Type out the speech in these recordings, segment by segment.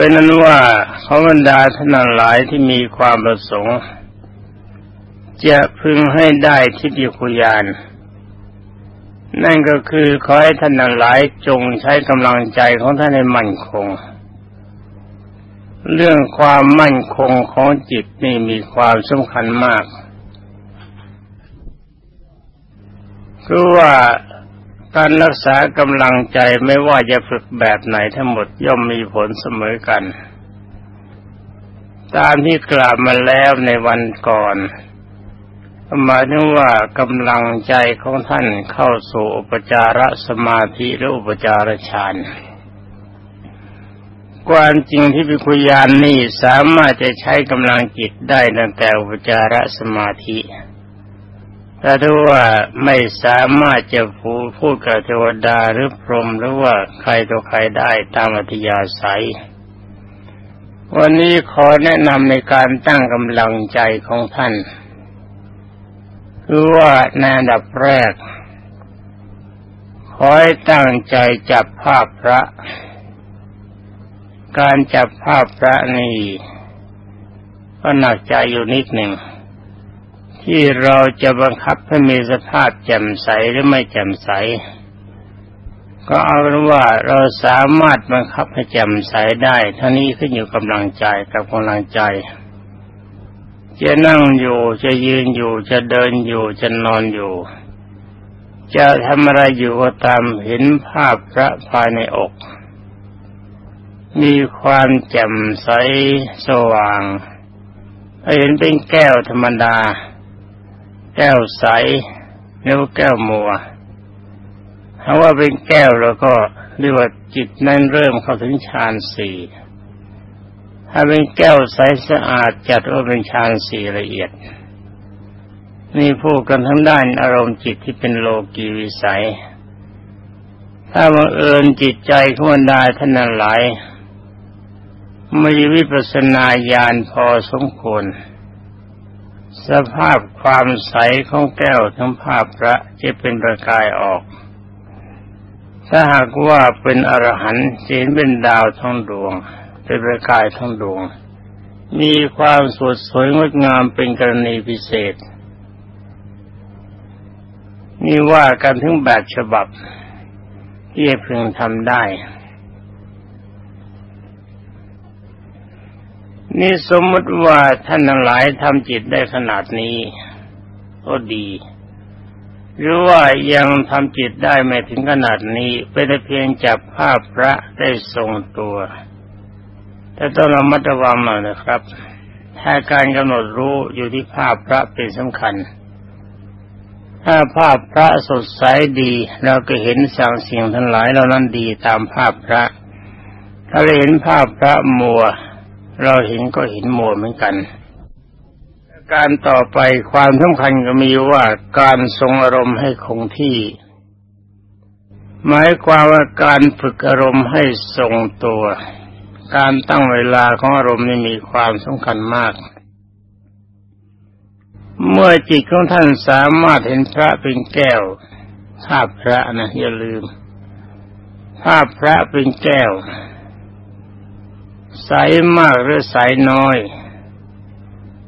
เป็นนั้นว่าขอบรรดาท่านหลายที่มีความประสงค์ จะพึงให้ได้ทิฏฐิคุยาน นั่นก็คือขอให้ท่านหลายจงใช้กำลังใจของท่านให้มั่นคง เรื่องความมั่นคงของจิตนี่มีความสำคัญมากคือว่า การรักษากำลังใจไม่ว่าจะฝึกแบบไหนทั้งหมดย่อมมีผลเสมอกัน ตามที่กล่าวมาแล้วในวันก่อนหมายถึงว่ากำลังใจของท่านเข้าสู่อุปจารสมาธิหรืออุปจารฌานความจริงที่พิคุยานนี่สามารถจะใช้กำลังจิตได้ตั้งแต่อุปจารสมาธิ ถ้าดูว่าไม่สามารถจะพูดพูดกับเทวดาหรือพรหมหรือว่าใครตัวใครได้ตามอัธยาศัย วันนี้ขอแนะนำในการตั้งกำลังใจของท่าน คือว่าในอันดับแรก ขอให้ตั้งใจจับภาพพระ การจับภาพพระนี่ก็หนักใจอยู่นิดหนึ่ง ที่เราจะบังคับให้มีสภาพแจ่มใสหรือไม่แจ่มใส ก็เอาเป็นว่าเราสามารถบังคับให้แจ่มใสได้ท่านี้ขึ้นอยู่กำลังใจกับกำลังใจ จะนั่งอยู่จะยืนอยู่จะเดินอยู่จะนอนอยู่ จะทำอะไรอยู่ก็ตามเห็นภาพพระภายในอก มีความแจ่มใสสว่างเห็นเป็นแก้วธรรมดา แก้วใสเรียกว่าแก้วมัวถ้าว่าเป็นแก้วแล้วก็เรียกว่าจิตนั้นเริ่มเข้าถึงฌานสี่ถ้าเป็นแก้วใสสะอาดจัดว่าเป็นฌานสี่ละเอียด นี่พูดกันทั้งด้านอารมณ์จิตที่เป็นโลกีวิสัย ถ้าบังเอิญจิตใจของบรรดาท่านนั้นหลายมีวิปัสสนาญาณพอสมควร สภาพความใสของแก้วทั้งภาพพระจะเป็นประกายออก ถ้าหากว่าเป็นอรหันต์ศีลเป็นดาวทั้งดวง เป็นประกายทั้งดวง มีความสดสวยงดงามเป็นกรณีพิเศษนี่ว่ากันถึงแบบฉบับที่เพึงทำได้ นี่สมมติว่าท่านทั้งหลายทำจิตได้ขนาดนี้ก็ดี หรือว่ายังทำจิตได้ไม่ถึงขนาดนี้เป็นเพียงจับภาพพระได้ทรงตัว แต่ต้องระมัดระวังหน่อยนะครับ ถ้าการกำหนดรู้อยู่ที่ภาพพระเป็นสำคัญ ถ้าภาพพระสดใสดี เราก็เห็นสั่งสิ่งทั้งหลายเหล่านั้นดีตามภาพพระ ถ้าเราเห็นภาพพระมัว เราเห็นก็เห็นหมดเหมือนกัน การต่อไปความสำคัญก็มีว่าการทรงอารมณ์ให้คงที่ หมายความว่าการฝึกอารมณ์ให้ทรงตัว การตั้งเวลาของอารมณ์นี่มีความสำคัญมาก เมื่อจิตของท่านสามารถเห็นพระเป็นแก้วภาพพระนะอย่าลืมภาพพระเป็นแก้ว ใสมากหรือใสน้อย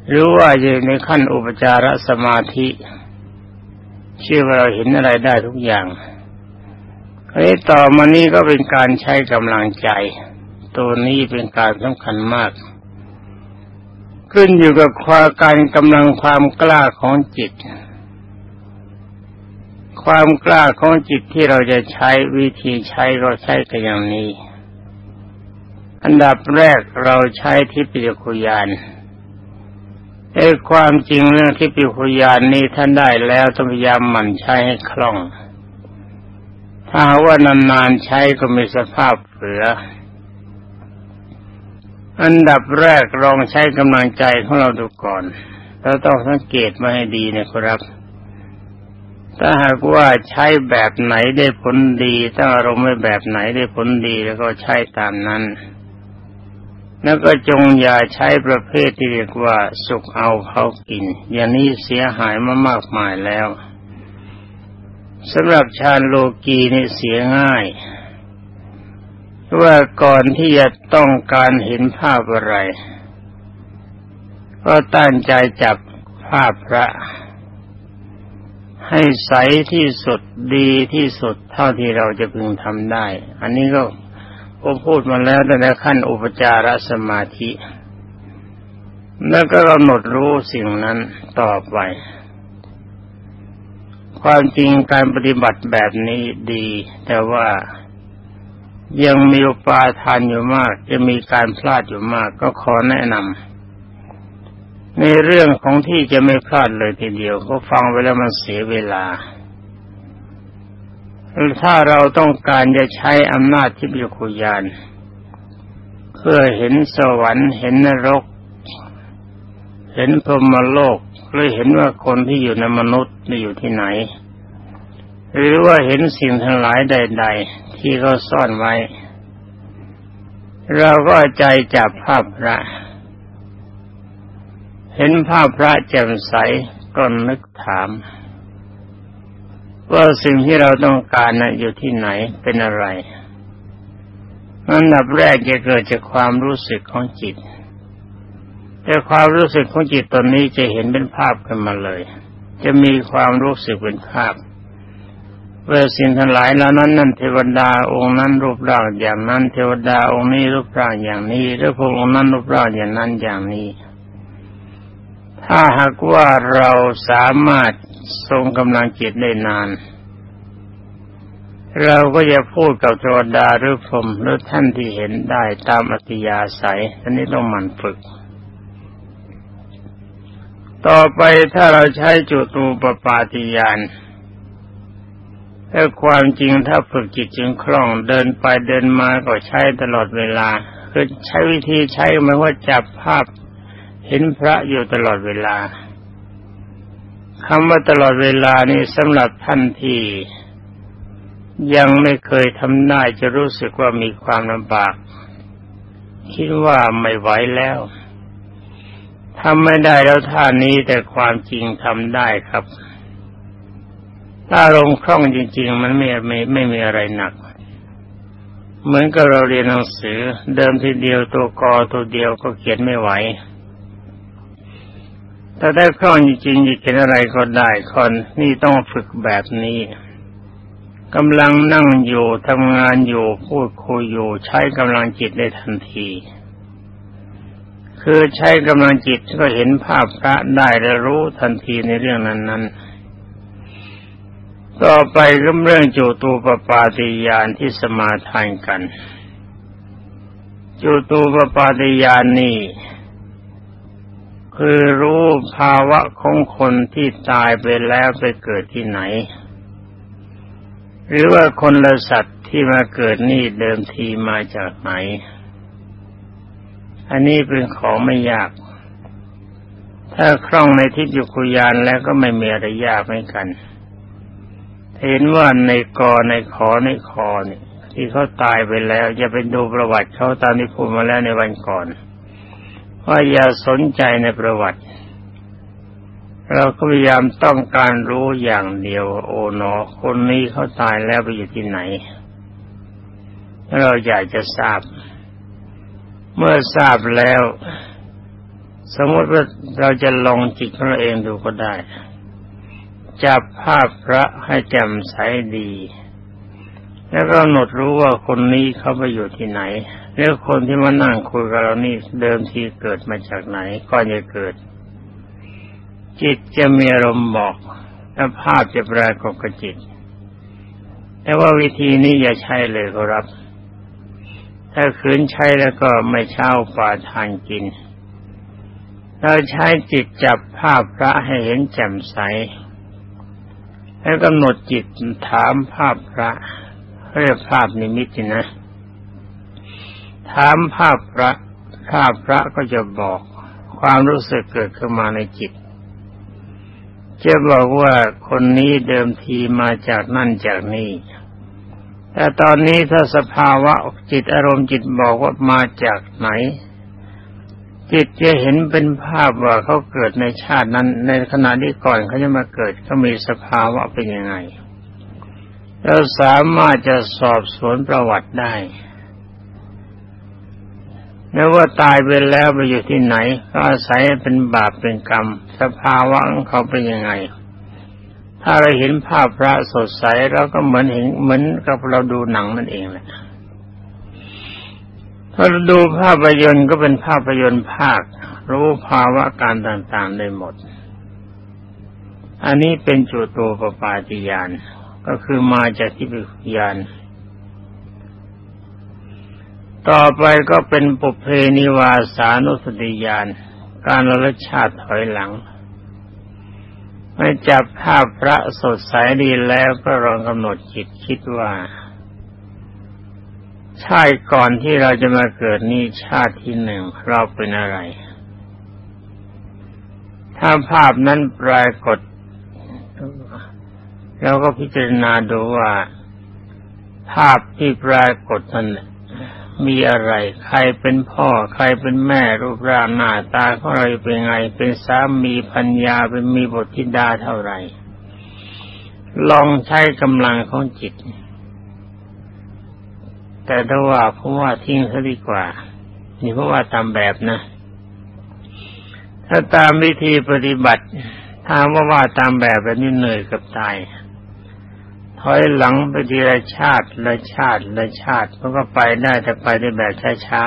หรือว่าอยู่ในขั้นอุปจารสมาธิเชื่อว่าเราเห็นอะไรได้ทุกอย่างเฮ้ต่อมานี้ก็เป็นการใช้กำลังใจ ตัวนี้เป็นการสำคัญมาก ขึ้นอยู่กับความการกำลังความกล้าของจิต ความกล้าของจิตที่เราจะใช้วิธีใช้ก็ใช้กันอย่างนี้ อันดับแรกเราใช้ทิพยคุยานไอ้ความจริงเรื่องทิพยคุยานนี้ท่านได้แล้วต้องพยายามหมั่นใช้ให้คล่อง ถ้าว่านานๆใช้ก็มีสภาพเผือ อันดับแรกลองใช้กำลังใจของเราดูก่อนเราต้องสังเกตมาให้ดีนะครับ ถ้าหากว่าใช้แบบไหนได้ผลดีตั้งอารมณ์ไว้แบบไหนได้ผลดีแล้วก็ใช้ตามนั้น แล้วก็จงอย่าใช้ประเภทที่เรียกว่า สุกเอาเขากิน อย่างนี้เสียหายมามากมายแล้วสำหรับชาญโลกีนี่เสียง่ายว่าก่อนที่จะต้องการเห็นภาพอะไร ก็ตั้งใจจับภาพพระ ให้ใสที่สุดดีที่สุดเท่าที่เราจะพึงทำได้ อันนี้ก็ ผมพูดมาแล้วตั้งแต่ขั้นอุปจารสมาธิ แล้วก็กำหนดรู้สิ่งนั้นต่อไป ความจริงการปฏิบัติแบบนี้ดี แต่ว่ายังมีอุปาทานอยู่มาก จะมีการพลาดอยู่มาก ก็ขอแนะนำในเรื่องของที่จะไม่พลาดเลยทีเดียว ก็ฟังไปแล้วมันเสียเวลา ถ้าเราต้องการจะใช้อำนาจทิพยคุยาน เพื่อเห็นสวรรค์เห็นนรก เห็นพรหมโลกหรือเห็นว่าคนที่อยู่ในมนุษย์อยู่ที่ไหน หรือว่าเห็นสิ่งทั้งหลายใด ๆ ที่เขาซ่อนไว้ เราก็ใจจับภาพพระ เห็นภาพพระแจ่มใสก็นึกถาม ว่าสิ่งที่เราต้องการนะ่ะอยู่ที่ไหนเป็นอะไรอันดับแรกจะเกิดจากความรู้สึกของจิต แต่ความรู้สึกของจิตตอนนี้จะเห็นเป็นภาพขึ้นมาเลย จะมีความรู้สึกเป็นภาพเมื่อสิ่งทั้งหลายเหล่านั้นนั่นเทวดาองค์นั้นรูปร่างอย่างนั้น เทวดาองค์นี้รูปร่างอย่างนี้หรือพระองค์นั้นรูปร่างอย่างนั้นอย่างนี้ ถ้าหากว่าเราสามารถ ทรงกำลังจิตได้นาน เราก็จะพูดกับเทวดาหรือพรมหรือท่านที่เห็นได้ตามอติยาศัยอันนี้ต้องมันฝึก ต่อไปถ้าเราใช้จุตูปปาติยานแต่ความจริงถ้าฝึกจิตจึงคล่องเดินไปเดินมาก็ใช้ตลอดเวลา คือใช้วิธีใช้ไม่ว่าจับภาพเห็นพระอยู่ตลอดเวลา คำว่าตลอดเวลานี่สำหรับท่านที่ยังไม่เคยทำได้จะรู้สึกว่ามีความลำบาก คิดว่าไม่ไหวแล้วทำไม่ได้แล้วท่านี้แต่ความจริงทำได้ครับ ถ้าลงคล่องจริง ๆ มันไม่ไม่ไม่มีอะไรหนัก เหมือนกับเราเรียนหนังสือ เดิมทีเดียวตัวกอตัวเดียวก็เขียนไม่ไหว ถ้าได้คล่องจริงๆจะเขียนอะไรก็ได้คนนี่ต้องฝึกแบบนี้กำลังนั่งอยู่ทำงานอยู่พูดคุยอยู่ ใช้กำลังจิตได้ทันที คือใช้กำลังจิตก็เห็นภาพพระได้และรู้ทันทีในเรื่องนั้น ๆ ต่อไปก็เรื่องจูตูปปาติยานที่สมาทานกัน จูตูปปาติยานนี่ คือรู้ภาวะของคนที่ตายไปแล้วไปเกิดที่ไหน หรือว่าคนละสัตว์ที่มาเกิดนี่เดิมทีมาจากไหน อันนี้เป็นของไม่ยาก ถ้าคล่องในทิฏยุคุยานแล้วก็ไม่มีอะไรยากเหมือนกัน เห็นว่าในกอในขอในคอเนี่ยที่เขาตายไปแล้วอย่าไปดูประวัติเขาตามที่พูดมาแล้วในวันก่อน ว่าอย่าสนใจในประวัติ เราก็พยายามต้องการรู้อย่างเดียว โอ๋หนอ คนนี้เขาตายแล้วไปอยู่ที่ไหน เราอยากจะทราบ เมื่อทราบแล้ว สมมติว่าเราจะลองจิตของเราเองดูก็ได้ จับภาพพระให้แจ่มใสดี แล้วก็หนดรู้ว่าคนนี้เขาไปอยู่ที่ไหน แล้วคนที่มานั่งคุยกับเรานี่เดิมทีเกิดมาจากไหนก่อนจะเกิด จิตจะมีอารมณ์บอกและภาพจะปรากฏกับจิต แต่ว่าวิธีนี้อย่าใช้เลยครับ ถ้าคืนใช้แล้วก็ไม่เช่าป่าทานกิน เราใช้จิตจับภาพพระให้เห็นแจ่มใส แล้วกำหนดจิตถามภาพพระ เรียกภาพนิมิตนะ ถามภาพพระภาพพระก็จะบอกความรู้สึกเกิดขึ้นมาในจิต จะบอกว่าคนนี้เดิมทีมาจากนั่นจากนี่ แต่ตอนนี้ถ้าสภาวะจิตอารมณ์จิตบอกว่ามาจากไหน จิตจะเห็นเป็นภาพว่าเขาเกิดในชาตินั้น ในขณะที่ก่อนเขาจะมาเกิดเขามีสภาวะเป็นยังไง เราสามารถจะสอบสวนประวัติได้แล้ว่าตายไปแล้วไปอยู่ที่ไหน ก็อาศัยเป็นบาปเป็นกรรม สภาวะของเขาเป็นยังไง ถ้าเราเห็นภาพพระสดใสเราก็เหมือนเห็นเหมือนกับเราดูหนังนั่นเองแหละถ้าเราดูภาพยนตร์ก็เป็นภาพยนตร์ภาค รู้ภาวะการต่างๆได้หมด อันนี้เป็นจุดตูปปาติยาน ก็คือมาจากที่ปิยานต่อไปก็เป็นปุเพนิวาสานุสติยานการระลึกชาติถอยหลังไม่จับภาพพระสดใสดีแล้วก็ลองกำหนดจิตคิดว่า ชาติก่อนที่เราจะมาเกิดนี่ชาติที่หนึ่งเราเป็นอะไร ถ้าภาพนั้นปรากฏ เราก็พิจารณาดูว่า ภาพที่ปรากฏนั้นมีอะไร ใครเป็นพ่อ ใครเป็นแม่ รูปร่างหน้าตาเขาองเรเป็นไง เป็นสามีพัญญาเป็นมีบทธิดาเท่าไหร่ ลองใช้กำลังของจิต แต่ถ้าว่าผมว่าทิ้งซะดีกว่า นี่เพราะว่าตามแบบนะ ถ้าตามวิธีปฏิบัติถามว่าว่าตามแบบแบบนี้เหนื่อยกับตาย ถอยหลังไปทีละชาติละชาติละชาติมันก็ไปได้แต่ไปได้แบบช้า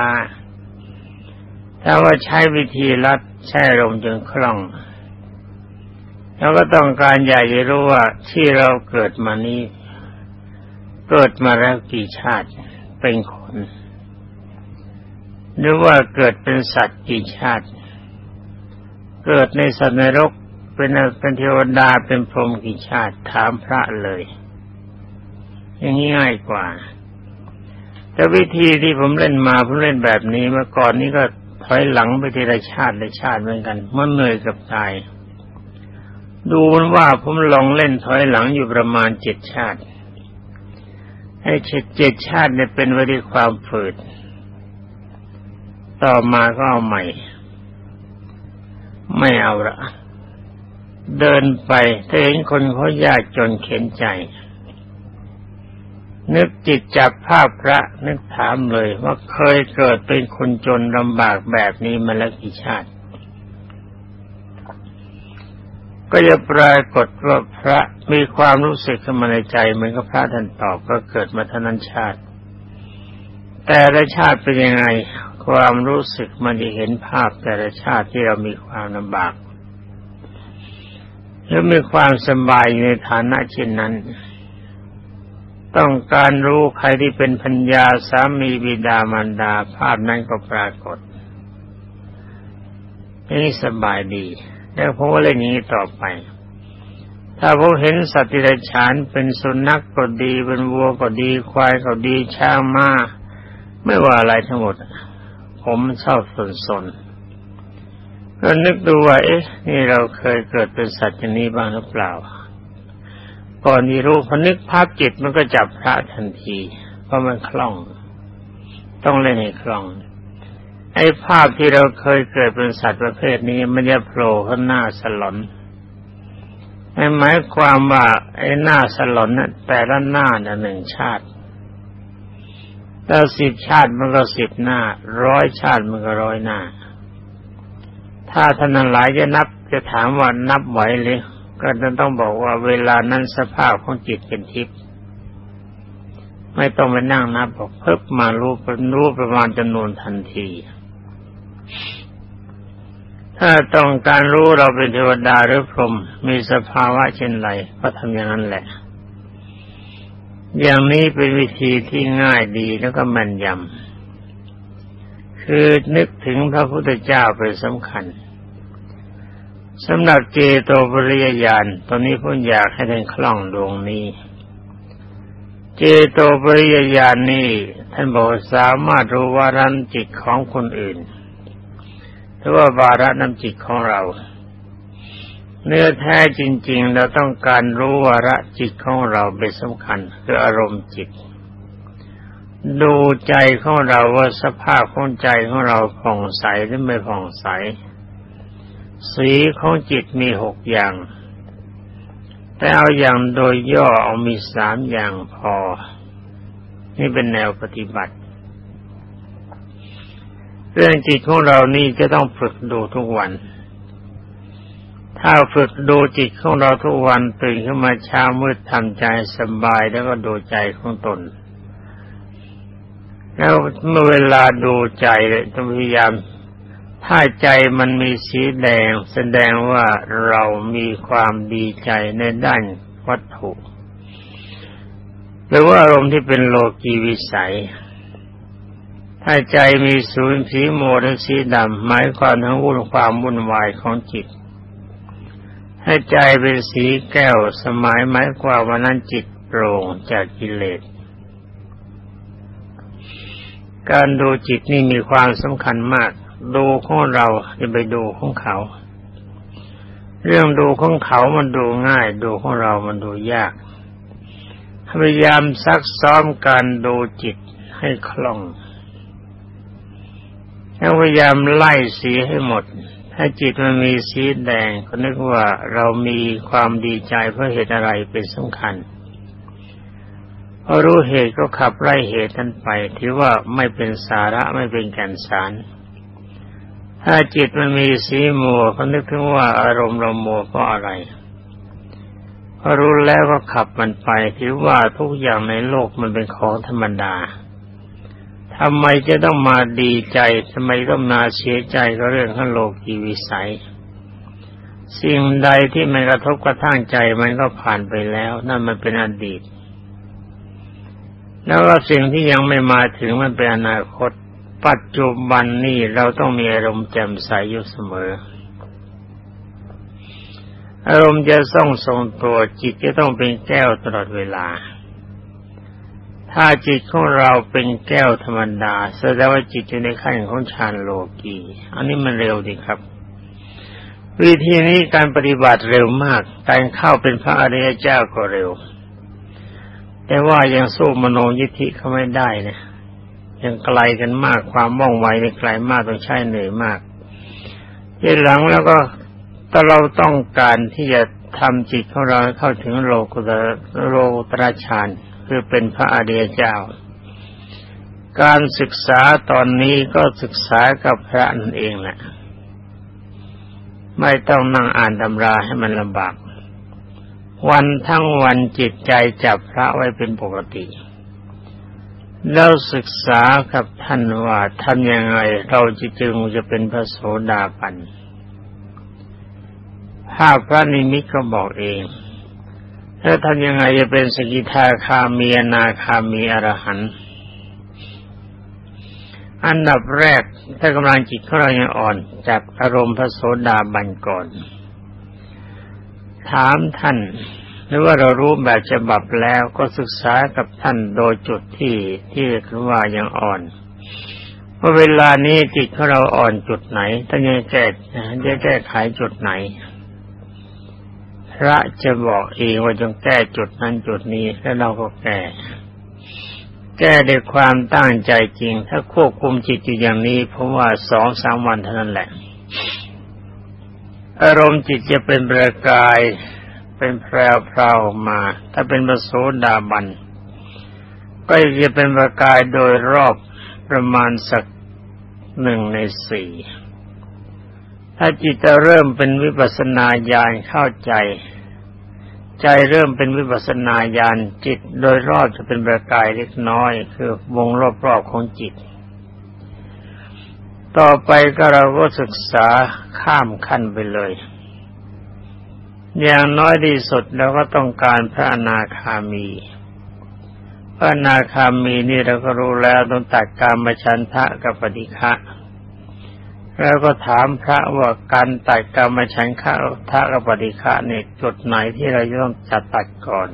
ๆถ้าว่าใช้วิธีลัดใช้ลมจนคล่องเราก็ต้องการอยากจะรู้ว่าที่เราเกิดมานี้ เกิดมาแล้วกี่ชาติเป็นคนหรือว่าเกิดเป็นสัตว์กี่ชาติ เกิดในสัตว์นรกเป็นเป็นเทวดาเป็นพรหมกี่ชาติถามพระเลย อย่างนี้ง่ายกว่า แต่วิธีที่ผมเล่นมาผมเล่นแบบนี้เมื่อก่อนนี้ก็ถอยหลังไปทีละชาติละชาติเหมือนกันมันเหนื่อยกับตาย ดูมันว่าผมลองเล่นถอยหลังอยู่ประมาณเจ็ดชาติให้เจ็ดเจ็ดชาติเนี่ยเป็นวิธีความฝืด ต่อมาก็เอาใหม่ ไม่เอาละเดินไปถ้าเห็นคนเขายากจนเข็นใจ นึกจิตจับภาพพระนึกถามเลยว่าเคยเกิดเป็นคนจนลำบากแบบนี้มาแล้วกี่ชาติ ก็จะปรากฏว่าพระมีความรู้สึกขึ้นมาในใจเหมือนกับพระท่านตอบก็เกิดมาทนันชาติ แต่ละชาติเป็นยังไงความรู้สึกมันจะเห็นภาพแต่ละชาติที่เรามีความลำบากหรือมีความสบายในฐานะเช่นนั้น ต้องการรู้ใครที่เป็นพัญญาสามีบิดามารดาภาพนั้นก็ปรากฏนี่สบายดี แล้วผมก็เล่นอย่างนี้ต่อไป ถ้าผมเห็นสัตว์ที่ไรฉานเป็นสุนัขกก็ดี เป็นวัวก็ดี ควายก็ดี ช้างม้า ไม่ว่าอะไรทั้งหมด ผมชอบสนสนก็นึกดูว่า เอ๊ะ นี่เราเคยเกิดเป็นสัตว์อย่างนี้บ้างหรือเปล่า ก่อนที่รู้พอนึกภาพจิตมันก็จับพระทันที เพราะมันคล่อง ต้องเล่นให้คล่อง ไอ้ภาพที่เราเคยเกิดเป็นสัตว์ประเภทนี้มันจะโผล่ข้างหน้าสลอนหมายความว่าไอ้หน้าสลอนนั้นแต่ละหน้าน่ะหนึ่งชาติถ้าสิบชาติมันก็สิบหน้า ร้อยชาติมันก็ร้อยหน้า ถ้าท่านหลายจะนับจะถามว่านับไหวหรือ ก็จะต้องบอกว่าเวลานั้นสภาพของจิตเป็นทิพย์ไม่ต้องไปนั่งนับบอกเพิ่มมารู้รู้ประมาณจำนวนทันที ถ้าต้องการรู้เราเป็นเทวดาหรือพรหมมีสภาวะเช่นไรก็ทำอย่างนั้นแหละ อย่างนี้เป็นวิธีที่ง่ายดีแล้วก็แม่นยำคือนึกถึงพระพุทธเจ้าเป็นสำคัญ สำหรับเจโตปริยญาณตอนนี้ผมอยากให้ท่านคล่องดวงนี้ เจโตปริยญาณนี้ท่านบอกสามารถรู้วาระจิตของคนอื่นหรือว่าวาระน้ำจิตของเรา เนื้อแท้จริง ๆ เราต้องการรู้วาระจิตของเราเป็นสำคัญคืออารมณ์จิต ดูใจของเราว่าสภาพของใจของเราผ่องใสหรือไม่ผ่องใส สีของจิตมีหกอย่าง แต่เอาอย่างโดยย่อเอามีสามอย่างพอ นี่เป็นแนวปฏิบัติ เรื่องจิตของเรานี่จะต้องฝึกดูทุกวัน ถ้าฝึกดูจิตของเราทุกวันตื่นขึ้นมาเช้ามืดทำใจสบายแล้วก็ดูใจของตนแล้วเมื่อเวลาดูใจต้องพยายาม ถ้าใจมันมีสีแดงแสดงว่าเรามีความดีใจในด้านวัตถุหรือว่าอารมณ์ที่เป็นโลกีวิสัย ถ้าใจมีศูนย์สีโมหรือสีดำหมายความทั้งวุ่นความวุ่นวายของจิตถ้าใจเป็นสีแก้วสมัยหมายความว่านั้นจิตโปร่งจากกิเลสการดูจิตนี่มีความสำคัญมาก ดูของเราจะไปดูของเขา เรื่องดูของเขามันดูง่าย ดูของเรามันดูยาก พยายามซักซ้อมการดูจิตให้คล่องแล้วพยายามไล่สีให้หมด ถ้าจิตมันมีสีแดงก็นึกว่าเรามีความดีใจเพราะเหตุอะไรเป็นสำคัญพอรู้เหตุก็ขับไล่เหตุนั้นไป ถือว่าไม่เป็นสาระไม่เป็นแก่นสาร ถ้าจิตมันมีสีมัวก็นึกถึงว่าอารมณ์เรามัวเพราะอะไรพอรู้แล้วก็ขับมันไปถือว่าทุกอย่างในโลกมันเป็นของธรรมดาทำไมจะต้องมาดีใจทำไมต้องมาเสียใจก็เรื่องข้างโลกีวิสัย สิ่งใดที่มันกระทบกระทั่งใจมันก็ผ่านไปแล้ว นั่นมันเป็นอดีต แล้วสิ่งที่ยังไม่มาถึงมันเป็นอนาคต ปัจจุบันนี้เราต้องมีอารมณ์แจ่มใสอยู่เสมอ อารมณ์จะต้องทรงตัวจิตจะต้องเป็นแก้วตลอดเวลา ถ้าจิตของเราเป็นแก้วธรรมดาแสดงว่าจิตอยู่ในขั้นของฌานโลกีอันนี้มันเร็วดีครับ วิธีนี้การปฏิบัติเร็วมาก การเข้าเป็นพระอริยเจ้าก็เร็ว แต่ว่ายังสู้มโนยิธิเขาไม่ได้นะ ยังไกลกันมากความว่องไวในไกลมากต้องใช้เหนื่อยมากทีหลังแล้วก็ถ้าเราต้องการที่จะทำจิตของเราเข้าถึงโลกุตโลตระฌานคือเป็นพระอริยเจ้า การศึกษาตอนนี้ก็ศึกษากับพระนั่นเองแหละไม่ต้องนั่งอ่านตำราให้มันลำบาก วันทั้งวันจิตใจจับพระไว้เป็นปกติ แล้วศึกษากับท่านว่าทำยังไงเราจะจึงจะเป็นพระโสดาบันภาพพระนิมิตก็บอกเองแล้วทำยังไงจะเป็นสกิทาคามีนาคามีอรหันต์อันดับแรกถ้ากำลังจิตของเรายังอ่อนจากอารมณ์พระโสดาบันก่อน ถามท่าน รือว่าเรารู้แบบฉบับแล้วก็ศึกษากับท่านโดยจุดที่ที่คือว่ายังอ่อนว่าเวลานี้จิตของเราอ่อนจุดไหนท่านจะแก้จะแก้ไขจุดไหน พระจะบอกเองว่าจงแก้จุดนั้นจุดนี้แล้วเราก็แก้แก้ด้วยความตั้งใจจริง ถ้าควบคุมจิตอยู่อย่างนี้เพราะว่าสองสามวันเท่านั้นแหละ อารมณ์จิตจะเป็นประกาย เป็นแพรวพราวมา ถ้าเป็นประโสดาบัน ก็จะเป็นประกายโดยรอบประมาณสักหนึ่งในสี่ถ้าจิตจะเริ่มเป็นวิปัสนาญาณเข้าใจ ใจเริ่มเป็นวิปัสนาญาณจิตโดยรอบจะเป็นประกายเล็กน้อย คือวงรอบๆของจิต ต่อไปก็เราก็ศึกษาข้ามขั้นไปเลย อย่างน้อยที่สุดเราก็ต้องการพระอนาคามี พระอนาคามีนี่เราก็รู้แล้วต้องตัดการมาชันทะกับปฏิฆะแล้วก็ถามพระว่าการตัดกรรมฉันฆะทะกับปฏิฆะเนี่ยจุดไหนที่เราจะต้องจัดตัดก่อน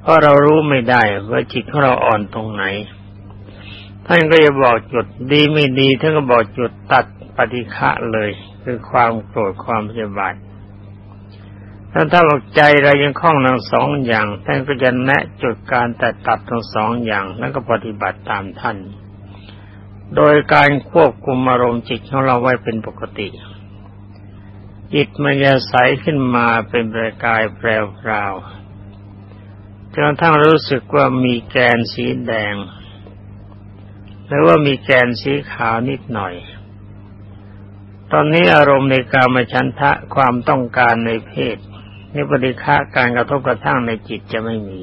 เพราะเรารู้ไม่ได้ว่าจิตของเราอ่อนตรงไหน ท่านก็จะบอกจุดดีไม่ดีท่านก็บอกจุดตัดปฏิฆะเลย คือความโกรธความพยาบาท ถ้าถ้าบอกใจเรายังคล้องทั้งสองอย่าง ท่านก็จะแนะจุดการแต่ตัดทั้งสองอย่าง แล้วก็ปฏิบัติตามท่าน โดยการควบคุมอารมณ์จิตของเราไว้เป็นปกติ จิตมันจะใสขึ้นมาเป็นประกายแปรวพราวจนทั้งรู้สึกว่ามีแกนสีแดง หรือว่ามีแกนสีขาวนิดหน่อยตอนนี้อารมณ์ในกามฉันทะความต้องการในเพศ นิปฏิฆะการกระทบกระทั่งในจิตจะไม่มี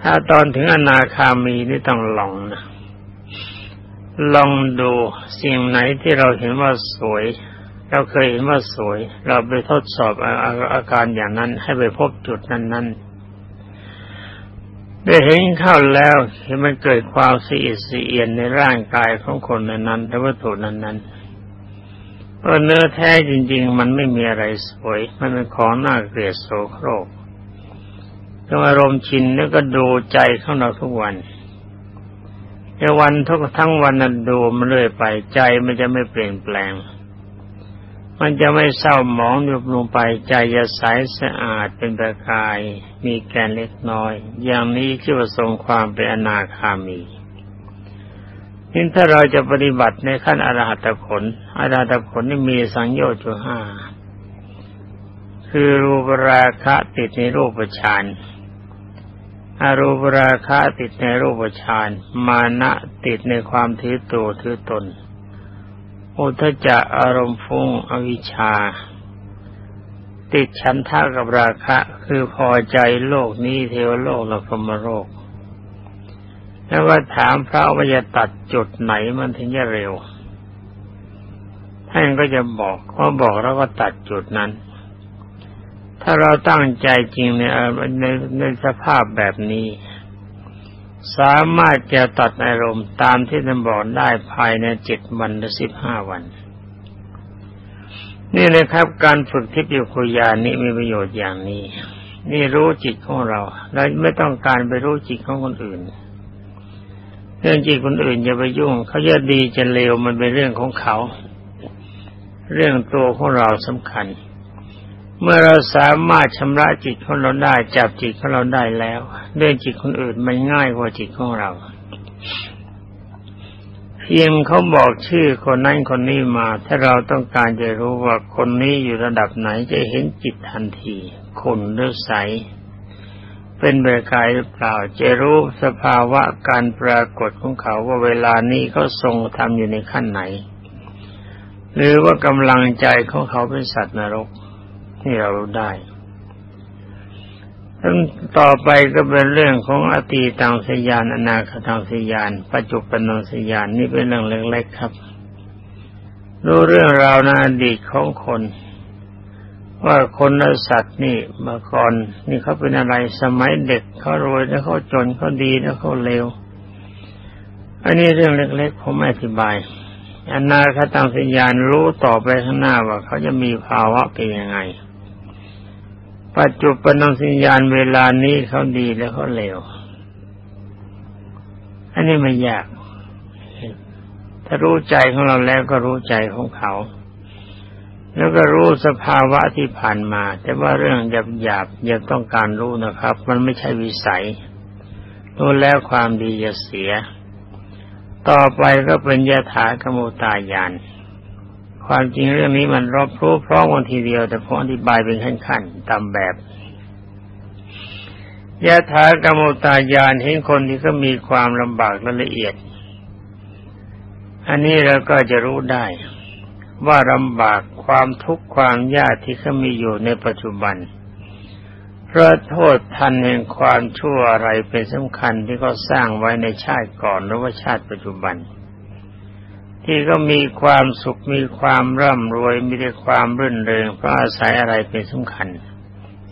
ถ้าตอนถึงอนาคามีนี่ต้องลองนะลองดูสิ่งไหนที่เราเห็นว่าสวย เราเคยเห็นว่าสวย เราไปทดสอบอาอาการอย่างนั้น ให้ไปพบจุดนั้น ๆ ได้เห็นเข้าแล้วเห็นมันเกิดความสีอิสีเอียนในร่างกายของคนนั้นๆและวัตถุนั้นๆ เพราะเนื้อแท้จริง ๆ มันไม่มีอะไรสวย มันเป็นของน่าเกลียดโสโครกจงอารมณ์ชินแล้วก็ดูใจของเราทุกวันในวันทุกทั้งวันนั้นดูมันเรื่อยไปใจมันจะไม่เปลี่ยนแปลง มันจะไม่เศร้าหมองยุบลงไปใจจะใสสะอาดเป็นประกาย มีแกนเล็กน้อย อย่างนี้คือว่าทรงความเป็นอนาคามี นี่ถ้าเราจะปฏิบัติในขั้นอรหัตผล อรหัตผลนี่มีสังโยชน์อยู่ห้า คือรูปราคะติดในรูปฌานอารูปราคะติดในรูปฌาน มานะติดในความถือตัวถือตน อุทจะอารมณ์ฟุ้งอวิชชา ติดฉันทากับราคะ คือพอใจโลกนี้เทวโลกและพรมโลก แล้วก็ถามพระว่าจะตัดจุดไหนมันถึงจะเร็ว ท่านก็จะบอกเขาบอกแล้วก็ตัดจุดนั้น ถ้าเราตั้งใจจริงในในในสภาพแบบนี้ สามารถจะตัดอารมณ์ตามที่ท่านบอกได้ภายในเจ็ดวันหรือสิบห้าวันนี่เลยครับการฝึกทิพย์คุยานี้มีประโยชน์อย่างนี้ นี่รู้จิตของเรา เราไม่ต้องการไปรู้จิตของคนอื่น เรื่องจิตคนอื่นอย่าไปยุ่ง เขาจะดีจะเลวมันเป็นเรื่องของเขา เรื่องตัวของเราสำคัญ เมื่อเราสามารถชำระจิตของเราได้จับจิตของเราได้แล้วเรื่องจิตคนอื่นมันง่ายกว่าจิตของเรา เพียงเขาบอกชื่อคนนั้นคนนี้มา ถ้าเราต้องการจะรู้ว่าคนนี้อยู่ระดับไหนจะเห็นจิตทันทีขุนหรือใส เป็นเบกายหรือเปล่าจะรู้สภาวะการปรากฏของเขาว่าเวลานี้เขาทรงทำอยู่ในขั้นไหน หรือว่ากำลังใจของเขาเป็นสัตว์นรกที่เรารู้ได้ทั้งต่อไปก็เป็นเรื่องของอตีตังสยานอนาคตังสยาน ปัจจุบันนสยานนี่เป็นเรื่องเล็กๆครับ รู้เรื่องราวในอดีตของคน ว่าคนและสัตว์นี่มาก่อนนี่เขาเป็นอะไรสมัยเด็กเขารวยแล้วเขาจนเขาดีแล้วเขาเลวอันนี้เรื่องเล็กๆผมไม่อธิบายอนาคตังสัญญาณรู้ต่อไปข้างหน้าว่าเขาจะมีภาวะเป็นยังไง ปัจจุบันสัญญาณเวลานี้เขาดีแล้วเขาเลวอันนี้ไม่ยาก ถ้ารู้ใจของเราแล้วก็รู้ใจของเขา แล้วก็รู้สภาวะที่ผ่านมา แต่ว่าเรื่องหยาบหยาบยังต้องการรู้นะครับ มันไม่ใช่วิสัยรู้แล้วความดีจะเสีย ต่อไปก็เป็นยถากมุตายานความจริงเรื่องนี้มันรอบรู้พร้อมวันทีเดียว แต่ผมอธิบายเป็นขั้นๆตามแบบยะถากรรมตายานเห็นคนที่ก็มีความลำบากละเอียด อันนี้เราก็จะรู้ได้ ว่าลำบากความทุกข์ความยากที่เขามีอยู่ในปัจจุบันเพราะโทษทันแห่งความชั่วอะไรเป็นสำคัญที่เขาสร้างไว้ในชาติก่อนหรือว่าชาติปัจจุบัน ที่ก็มีความสุขมีความร่ำรวยมีแต่ความรื่นเริงเพราะอาศัยอะไรเป็นสำคัญ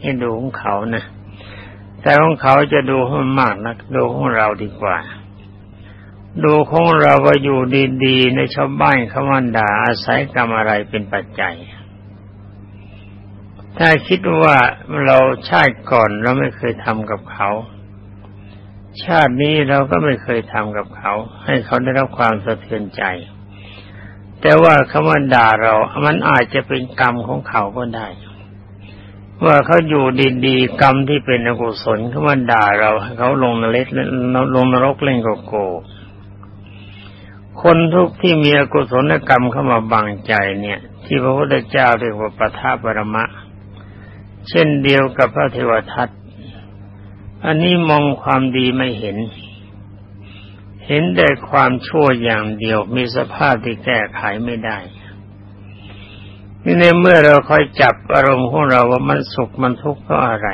ให้ดูของเขานะแต่ของเขาจะดูให้มากนักดูของเราดีกว่า ดูของเราว่าอยู่ดีๆ ในชาวบ้านเขาวันด่าอาศัยกรรมอะไรเป็นปัจจัย ถ้าคิดว่าเราชาติก่อนเราไม่เคยทำกับเขา ชาตินี้เราก็ไม่เคยทำกับเขา ให้เขาได้รับความสะเทือนใจ แต่ว่าคำว่าด่าเรา มันอาจจะเป็นกรรมของเขาก็ได้ ว่าเขาอยู่ดีๆ กรรมที่เป็นอกุศลเขามาด่าเราเขาลงนรกลงนรกเล่นโกโก้ คนทุกที่มีอกุศลกรรมเข้ามาบังใจเนี่ย ที่พระพุทธเจ้าเรียกว่าปทาปรมะ เช่นเดียวกับพระเทวทัตอันนี้มองความดีไม่เห็น เห็นแต่ความชั่วอย่างเดียวมีสภาพที่แก้ไขไม่ได้นี่ในเมื่อเราคอยจับอารมณ์ของเราว่ามันสุขมันทุกข์เพราะอะไร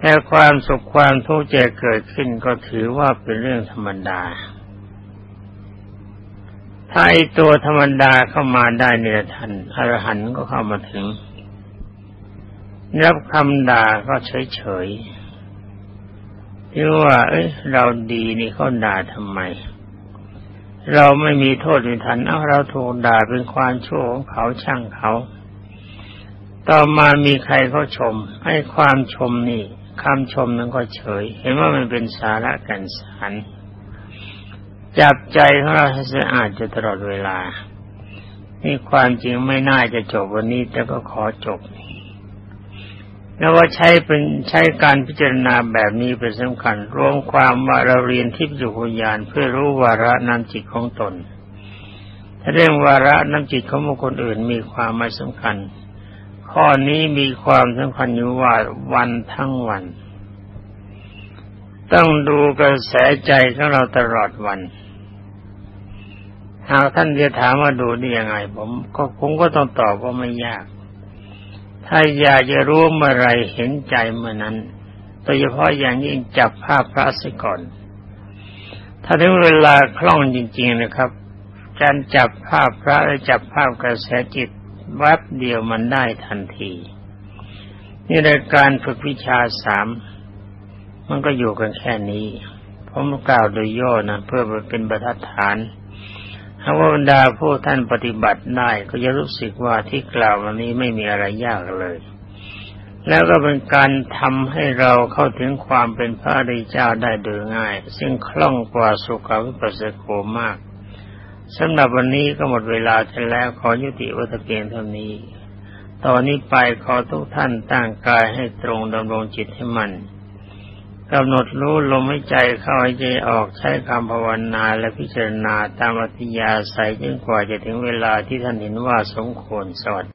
แต่ความสุขความทุกข์จะเกิดขึ้นก็ถือว่าเป็นเรื่องธรรมดา ถ้าไอตัวธรรมดาเข้ามาได้เนี่ยท่านอรหันต์ก็เข้ามาถึง รับคำด่าก็เฉยเฉยที่ว่า เอ้ย เราดีนี่เขาด่าทำไม เราไม่มีโทษในทันเอาเราถูกด่าเป็นความชั่วของเขาช่างเขา ต่อมามีใครเขาชมให้ความชมนี่คำชมนั้นก็เฉย เห็นว่ามันเป็นสาระกันสาร จับใจของเราให้สะอาดจะตลอดเวลา นี่ความจริงไม่น่าจะจบวันนี้ แต่ก็ขอจบแล้วว่าใช้เป็นใช้การพิจารณาแบบนี้เป็นสำคัญ รวมความว่าเราเรียนทิพยุญญาณเพื่อรู้วาระน้ำจิตของตน ถ้าเรื่องวาระน้ำจิตของบุคคลอื่นมีความไม่สำคัญ ข้อนี้มีความสำคัญอยู่ว่าวันทั้งวัน ต้องดูกระแสใจของเราตลอดวัน หากท่านจะถามว่าดูได้ยังไง ผม ก็ผมก็ต้องตอบว่าไม่ยาก ถ้าอยากจะรู้เมื่อไรเห็นใจเมื่อนั้นโดยเฉพาะอย่างยิ่งจับภาพพระสิก่อน ถ้าถึงเวลาคล่องจริง ๆนะครับ การจับภาพพระและจับภาพกระแสจิตวับเดียวมันได้ทันที นี่ในการฝึกวิชาสามมันก็อยู่กันแค่นี้ผมกล่าวโดยย่อนะเพื่อเป็นบรรทัดฐาน หาว่าบรรดาผู้ท่านปฏิบัติได้ก็จะรู้สึกว่าที่กล่าววันนี้ไม่มีอะไรยากเลย แล้วก็เป็นการทำให้เราเข้าถึงความเป็นพระริเจ้าได้โดยง่าย ซึ่งคล่องกว่าสุขวิปัสสโกมากสำหรับวันนี้ก็หมดเวลาแล้วขอยุติวัตเพียงเท่านี้ ตอนนี้ไปขอทุกท่านตั้งกายให้ตรงดำรงจิตให้มัน กำหนดรู้ลมหายใจเข้าหายใจออกใช้คำภาวนาและพิจารณาตามอัธยาศัยจนกว่าจะถึงเวลาที่ท่านเห็นว่าสมควรสวัสดี